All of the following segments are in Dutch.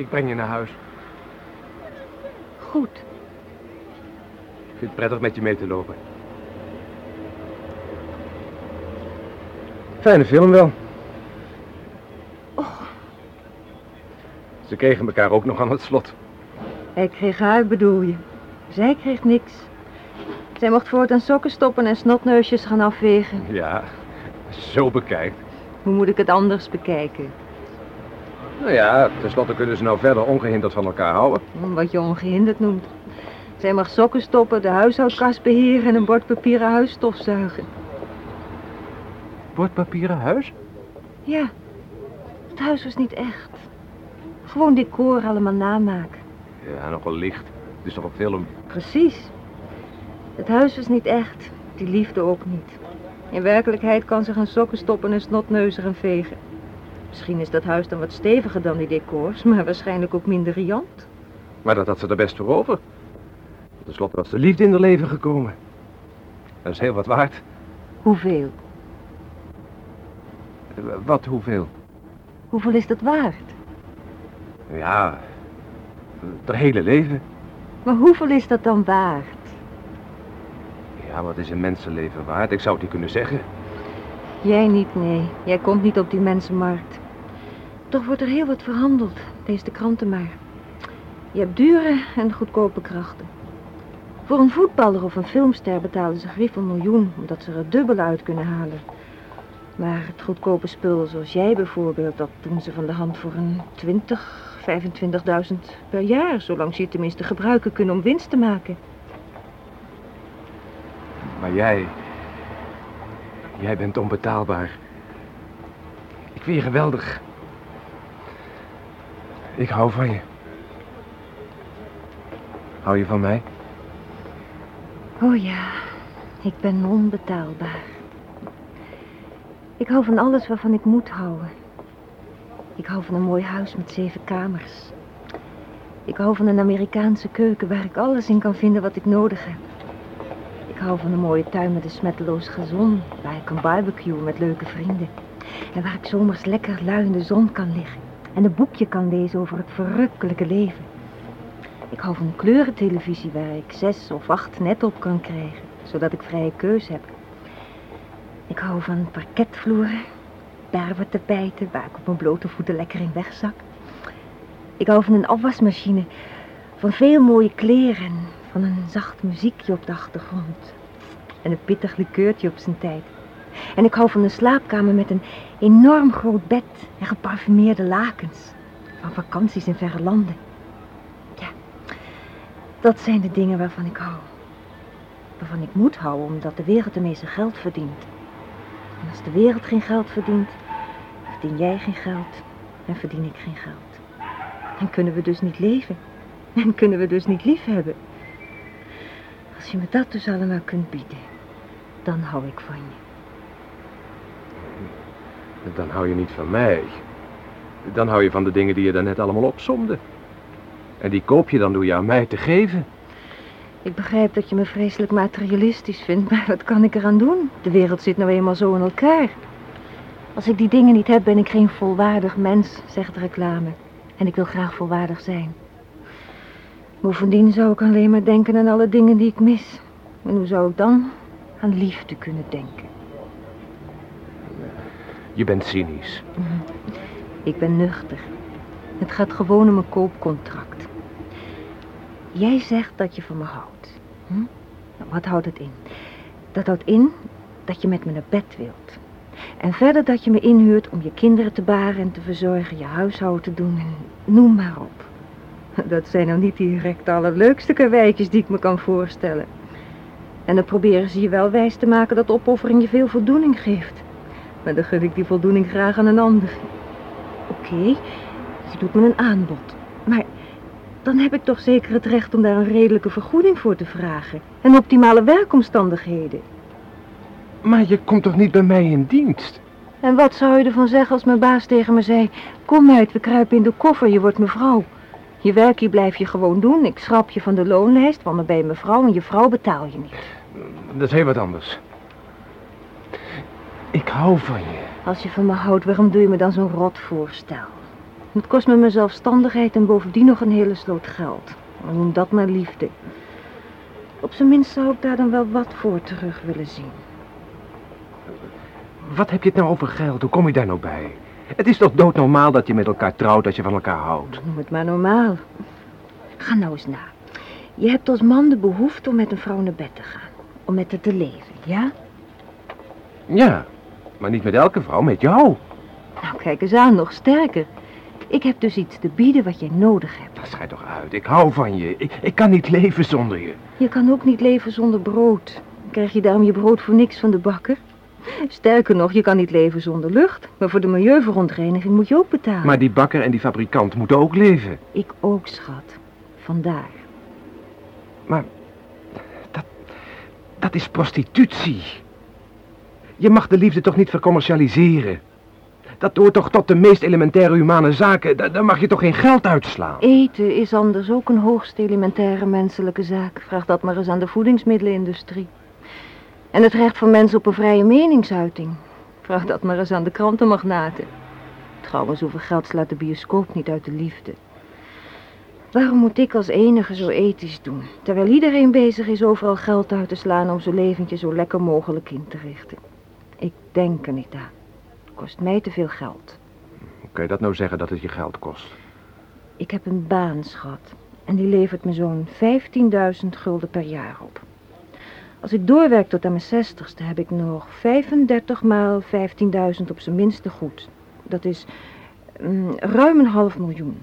Ik breng je naar huis. Goed. Ik vind het prettig met je mee te lopen. Fijne film wel. Och. Ze kregen elkaar ook nog aan het slot. Hij kreeg haar, bedoel je. Zij kreeg niks. Zij mocht voortaan sokken stoppen en snotneusjes gaan afwegen. Ja, zo bekijkt. Hoe moet ik het anders bekijken? Nou ja, tenslotte kunnen ze nou verder ongehinderd van elkaar houden. Wat je ongehinderd noemt. Zij mag sokken stoppen, de huishoudkast beheren en een bord papieren huis stofzuigen. Bordpapieren huis? Ja, het huis was niet echt. Gewoon decor allemaal namaken. Ja, nogal licht. Het is toch een film? Precies. Het huis was niet echt. Die liefde ook niet. In werkelijkheid kan ze gaan sokken stoppen en snotneuzen gaan vegen. Misschien is dat huis dan wat steviger dan die decors, maar waarschijnlijk ook minder riant. Maar dat had ze er best voor over. Ten slotte was de liefde in haar leven gekomen. Dat is heel wat waard. Hoeveel? Wat, hoeveel? Hoeveel is dat waard? Ja, het hele leven. Maar hoeveel is dat dan waard? Ja, wat is een mensenleven waard? Ik zou het niet kunnen zeggen. Jij niet, nee. Jij komt niet op die mensenmarkt. Toch wordt er heel wat verhandeld. Lees de kranten maar. Je hebt dure en goedkope krachten. Voor een voetballer of een filmster betalen ze grief een miljoen, omdat ze er dubbel uit kunnen halen. Maar het goedkope spul, zoals jij bijvoorbeeld, dat doen ze van de hand voor een 20, 25.000 per jaar, zolang ze je tenminste gebruiken kunnen om winst te maken. Maar jij... Jij bent onbetaalbaar. Ik vind je geweldig. Ik hou van je. Hou je van mij? Oh ja, ik ben onbetaalbaar. Ik hou van alles waarvan ik moet houden. Ik hou van een mooi huis met zeven kamers. Ik hou van een Amerikaanse keuken waar ik alles in kan vinden wat ik nodig heb. Ik hou van een mooie tuin met een smetteloos gazon, waar ik kan barbecuen met leuke vrienden. En waar ik zomers lekker lui in de zon kan liggen en een boekje kan lezen over het verrukkelijke leven. Ik hou van kleurentelevisie waar ik zes of acht net op kan krijgen, zodat ik vrije keus heb. Ik hou van parketvloeren, berbertapijten waar ik op mijn blote voeten lekker in wegzak. Ik hou van een afwasmachine, van veel mooie kleren, van een zacht muziekje op de achtergrond. En een pittig likeurtje op zijn tijd. En ik hou van een slaapkamer met een enorm groot bed en geparfumeerde lakens. Van vakanties in verre landen. Ja, dat zijn de dingen waarvan ik hou. Waarvan ik moet houden omdat de wereld ermee zijn geld verdient. En als de wereld geen geld verdient, verdien jij geen geld en verdien ik geen geld. En kunnen we dus niet leven. En kunnen we dus niet lief hebben. Als je me dat dus allemaal kunt bieden, dan hou ik van je. Dan hou je niet van mij. Dan hou je van de dingen die je daarnet allemaal opsomde. En die koop je dan door je aan mij te geven. Ik begrijp dat je me vreselijk materialistisch vindt, maar wat kan ik eraan doen? De wereld zit nou eenmaal zo in elkaar. Als ik die dingen niet heb, ben ik geen volwaardig mens, zegt de reclame. En ik wil graag volwaardig zijn. Bovendien zou ik alleen maar denken aan alle dingen die ik mis. En hoe zou ik dan aan liefde kunnen denken? Je bent cynisch. Ik ben nuchter. Het gaat gewoon om een koopcontract. Jij zegt dat je van me houdt. Hm? Wat houdt het in? Dat houdt in dat je met me naar bed wilt. En verder dat je me inhuurt om je kinderen te baren en te verzorgen, je huishouden te doen en noem maar op. Dat zijn nou niet direct de allerleukste karweitjes die ik me kan voorstellen. En dan proberen ze je wel wijs te maken dat opoffering je veel voldoening geeft. Maar dan gun ik die voldoening graag aan een ander. Oké, je doet me een aanbod. Maar dan heb ik toch zeker het recht om daar een redelijke vergoeding voor te vragen. En optimale werkomstandigheden. Maar je komt toch niet bij mij in dienst? En wat zou je ervan zeggen als mijn baas tegen me zei... Kom meid, we kruipen in de koffer, je wordt mevrouw. Je werk hier blijf je gewoon doen. Ik schrap je van de loonlijst, want dan ben je mevrouw en je vrouw betaal je niet. Dat is heel wat anders. Ik hou van je. Als je van me houdt, waarom doe je me dan zo'n rot voorstel? Het kost me mijn zelfstandigheid en bovendien nog een hele sloot geld. Noem dat maar liefde. Op zijn minst zou ik daar dan wel wat voor terug willen zien. Wat heb je het nou over geld? Hoe kom je daar nou bij? Het is toch doodnormaal dat je met elkaar trouwt als je van elkaar houdt? Noem het maar normaal. Ga nou eens na. Je hebt als man de behoefte om met een vrouw naar bed te gaan. Om met haar te leven, ja? Ja, maar niet met elke vrouw, met jou. Nou, kijk eens aan, nog sterker. Ik heb dus iets te bieden wat jij nodig hebt. Dat schijt toch uit. Ik hou van je. Ik, ik kan niet leven zonder je. Je kan ook niet leven zonder brood. Krijg je daarom je brood voor niks van de bakker? Sterker nog, je kan niet leven zonder lucht. Maar voor de milieuverontreiniging moet je ook betalen. Maar die bakker en die fabrikant moeten ook leven. Ik ook, schat. Vandaar. Maar dat, dat is prostitutie. Je mag de liefde toch niet vercommercialiseren? Dat hoort toch tot de meest elementaire humane zaken. Daar, daar mag je toch geen geld uitslaan? Eten is anders ook een hoogst elementaire menselijke zaak. Vraag dat maar eens aan de voedingsmiddelenindustrie. En het recht van mensen op een vrije meningsuiting. Vraag dat maar eens aan de krantenmagnaten. Trouwens, hoeveel geld slaat de bioscoop niet uit de liefde? Waarom moet ik als enige zo ethisch doen? Terwijl iedereen bezig is overal geld uit te slaan om zijn leventje zo lekker mogelijk in te richten. Ik denk er niet aan. Het kost mij te veel geld. Hoe kan je dat nou zeggen dat het je geld kost? Ik heb een baan, schat. En die levert me zo'n 15.000 gulden per jaar op. Als ik doorwerk tot aan mijn zestigste heb ik nog 35 maal 15.000 op zijn minste goed. Dat is mm, ruim een half miljoen.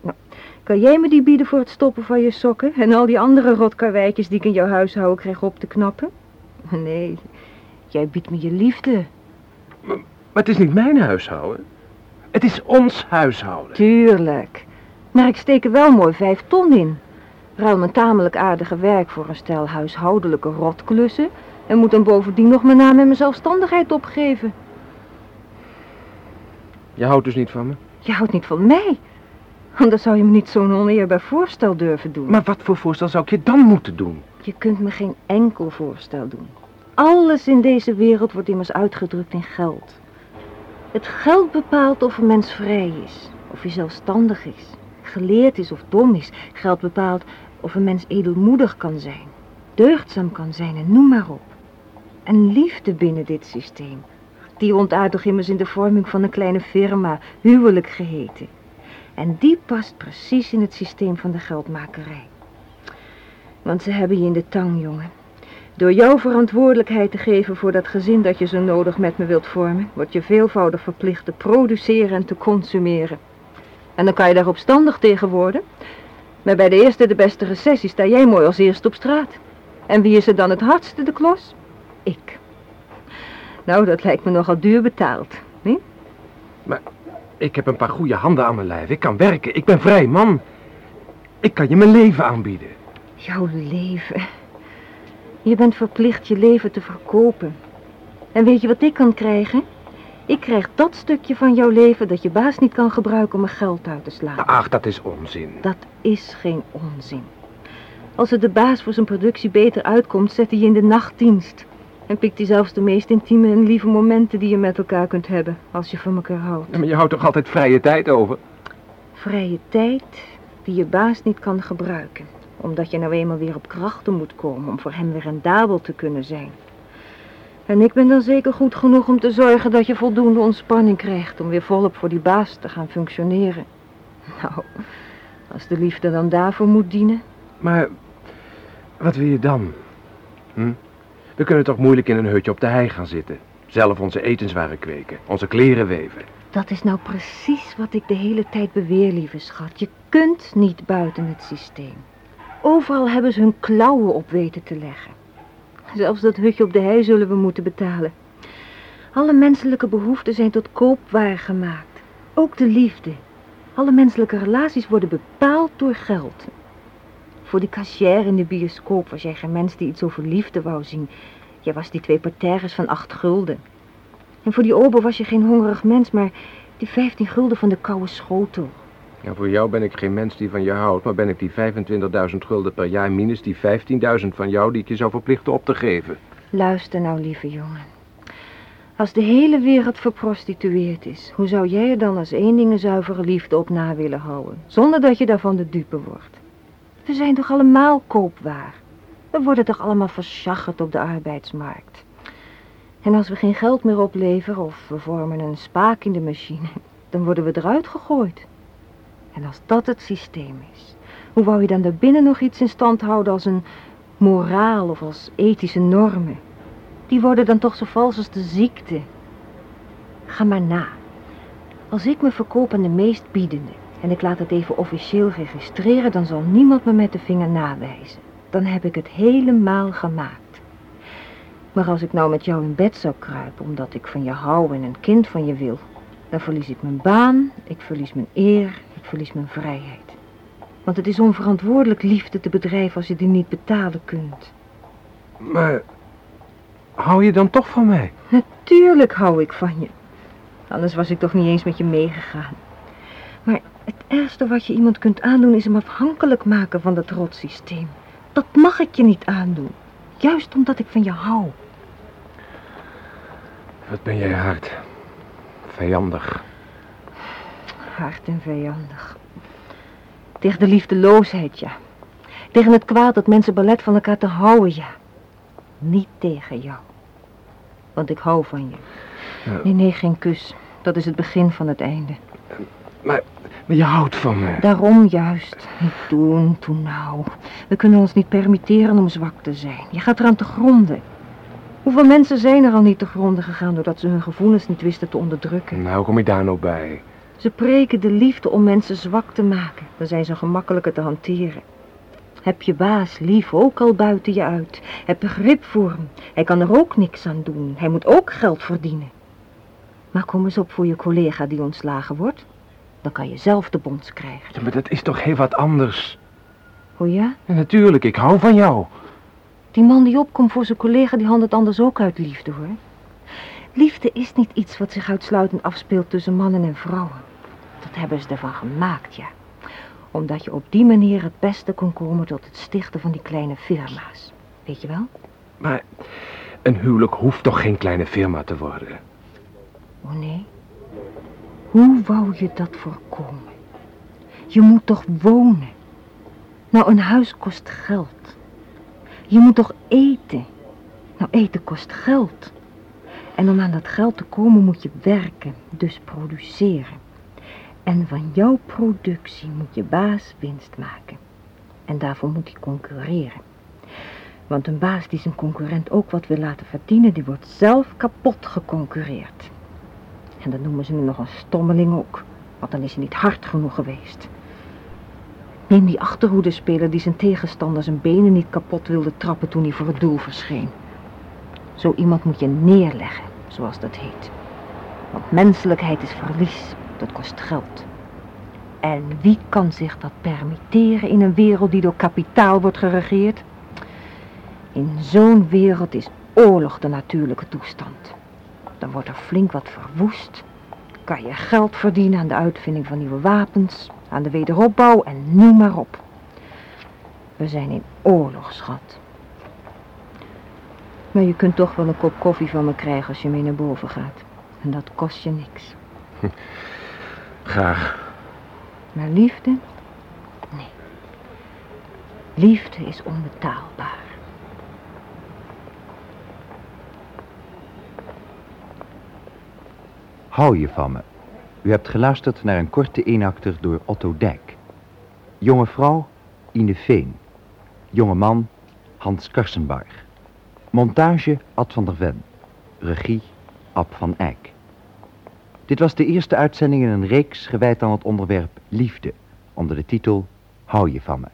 Nou, kan jij me die bieden voor het stoppen van je sokken en al die andere rotkarweitjes die ik in jouw huishouden krijg op te knappen? Nee, jij biedt me je liefde. Maar, maar het is niet mijn huishouden. Het is ons huishouden. Tuurlijk. Maar ik steek er wel mooi vijf ton in. Ruil mijn tamelijk aardige werk voor een stel huishoudelijke rotklussen... en moet dan bovendien nog mijn naam en mijn zelfstandigheid opgeven. Je houdt dus niet van me? Je houdt niet van mij. Anders zou je me niet zo'n oneerbaar voorstel durven doen. Maar wat voor voorstel zou ik je dan moeten doen? Je kunt me geen enkel voorstel doen. Alles in deze wereld wordt immers uitgedrukt in geld. Het geld bepaalt of een mens vrij is, of hij zelfstandig is, geleerd is of dom is. Geld bepaalt of een mens edelmoedig kan zijn, deugdzaam kan zijn en noem maar op. En liefde binnen dit systeem, die ontaart toch immers in de vorming van een kleine firma, huwelijk geheten. En die past precies in het systeem van de geldmakerij. Want ze hebben je in de tang, jongen. Door jouw verantwoordelijkheid te geven voor dat gezin dat je zo nodig met me wilt vormen, word je veelvoudig verplicht te produceren en te consumeren. En dan kan je daar opstandig tegen worden. Maar bij de eerste de beste recessie sta jij mooi als eerste op straat. En wie is er dan het hardste de klos? Ik. Nou, dat lijkt me nogal duur betaald, niet? Maar ik heb een paar goede handen aan mijn lijf. Ik kan werken. Ik ben vrij man. Ik kan je mijn leven aanbieden. Jouw leven. Je bent verplicht je leven te verkopen. En weet je wat ik kan krijgen? Ik krijg dat stukje van jouw leven dat je baas niet kan gebruiken om er geld uit te slaan. Ach, dat is onzin. Dat is geen onzin. Als het de baas voor zijn productie beter uitkomt, zet hij je in de nachtdienst. En pikt hij zelfs de meest intieme en lieve momenten die je met elkaar kunt hebben, als je van elkaar houdt. Ja, maar je houdt toch altijd vrije tijd over? Vrije tijd die je baas niet kan gebruiken. Omdat je nou eenmaal weer op krachten moet komen om voor hem weer rendabel te kunnen zijn. En ik ben dan zeker goed genoeg om te zorgen dat je voldoende ontspanning krijgt om weer volop voor die baas te gaan functioneren. Nou, als de liefde dan daarvoor moet dienen. Maar wat wil je dan? Hm? We kunnen toch moeilijk in een hutje op de hei gaan zitten. Zelf onze etenswaren kweken, onze kleren weven. Dat is nou precies wat ik de hele tijd beweer, lieve schat. Je kunt niet buiten het systeem. Overal hebben ze hun klauwen op weten te leggen. Zelfs dat hutje op de hei zullen we moeten betalen. Alle menselijke behoeften zijn tot koopwaar gemaakt. Ook de liefde. Alle menselijke relaties worden bepaald door geld. Voor die cashier in de bioscoop was jij geen mens die iets over liefde wou zien. Jij was die twee parterres van acht gulden. En voor die ober was je geen hongerig mens, maar die vijftien gulden van de koude schotel. Ja, voor jou ben ik geen mens die van je houdt, maar ben ik die 25.000 gulden per jaar minus die 15.000 van jou die ik je zou verplichten op te geven. Luister nou, lieve jongen. Als de hele wereld verprostitueerd is, hoe zou jij er dan als één ding een zuivere liefde op na willen houden, zonder dat je daarvan de dupe wordt? We zijn toch allemaal koopwaar? We worden toch allemaal verschaggerd op de arbeidsmarkt? En als we geen geld meer opleveren of we vormen een spaak in de machine, dan worden we eruit gegooid. En als dat het systeem is, hoe wou je dan daarbinnen nog iets in stand houden als een moraal of als ethische normen? Die worden dan toch zo vals als de ziekte. Ga maar na. Als ik me verkoop aan de meest biedende en ik laat het even officieel registreren, dan zal niemand me met de vinger nawijzen. Dan heb ik het helemaal gemaakt. Maar als ik nou met jou in bed zou kruipen omdat ik van je hou en een kind van je wil, dan verlies ik mijn baan, ik verlies mijn eer, ik verlies mijn vrijheid. Want het is onverantwoordelijk liefde te bedrijven als je die niet betalen kunt. Maar hou je dan toch van mij? Natuurlijk hou ik van je. Anders was ik toch niet eens met je meegegaan. Maar het ergste wat je iemand kunt aandoen is hem afhankelijk maken van dat rotsysteem. Dat mag ik je niet aandoen. Juist omdat ik van je hou. Wat ben jij hard. Vijandig. Hard en vijandig. Tegen de liefdeloosheid, ja. Tegen het kwaad dat mensen ballet van elkaar te houden, ja. Niet tegen jou. Want ik hou van je. Ja. Nee, nee, geen kus. Dat is het begin van het einde. Maar, maar je houdt van me. Daarom juist. Niet doen, toen nou. We kunnen ons niet permitteren om zwak te zijn. Je gaat eraan te gronden. Hoeveel mensen zijn er al niet te gronden gegaan doordat ze hun gevoelens niet wisten te onderdrukken? Nou, hoe kom je daar nou bij? Ze preken de liefde om mensen zwak te maken. Dan zijn ze gemakkelijker te hanteren. Heb je baas lief ook al buiten je uit. Heb begrip voor hem. Hij kan er ook niks aan doen. Hij moet ook geld verdienen. Maar kom eens op voor je collega die ontslagen wordt. Dan kan je zelf de bons krijgen. Ja, maar dat is toch heel wat anders? O ja? Ja, natuurlijk, ik hou van jou. Die man die opkomt voor zijn collega, die handelt anders ook uit liefde, hoor. Liefde is niet iets wat zich uitsluitend afspeelt tussen mannen en vrouwen. Dat hebben ze ervan gemaakt, ja. Omdat je op die manier het beste kon komen tot het stichten van die kleine firma's. Weet je wel? Maar een huwelijk hoeft toch geen kleine firma te worden? Oh nee? Hoe wou je dat voorkomen? Je moet toch wonen? Nou, een huis kost geld. Je moet toch eten? Nou, eten kost geld. En om aan dat geld te komen moet je werken, dus produceren. En van jouw productie moet je baas winst maken. En daarvoor moet hij concurreren. Want een baas die zijn concurrent ook wat wil laten verdienen, die wordt zelf kapot geconcurreerd. En dan noemen ze hem nog een stommeling ook, want dan is hij niet hard genoeg geweest. Neem die achterhoedespeler die zijn tegenstander zijn benen niet kapot wilde trappen toen hij voor het doel verscheen. Zo iemand moet je neerleggen, zoals dat heet. Want menselijkheid is verlies, dat kost geld. En wie kan zich dat permitteren in een wereld die door kapitaal wordt geregeerd? In zo'n wereld is oorlog de natuurlijke toestand. Dan wordt er flink wat verwoest. Kan je geld verdienen aan de uitvinding van nieuwe wapens, aan de wederopbouw en noem maar op. We zijn in oorlog, schat. Maar je kunt toch wel een kop koffie van me krijgen als je mee naar boven gaat. En dat kost je niks. Graag. Maar liefde? Nee. Liefde is onbetaalbaar. Hou je van me? U hebt geluisterd naar een korte eenakter door Otto Dijk. Jonge vrouw, Ine Veen. Jonge man, Hans Karsenbarg. Montage, Ad van der Ven. Regie, Ab van Eyck. Dit was de eerste uitzending in een reeks gewijd aan het onderwerp liefde, onder de titel Hou je van me.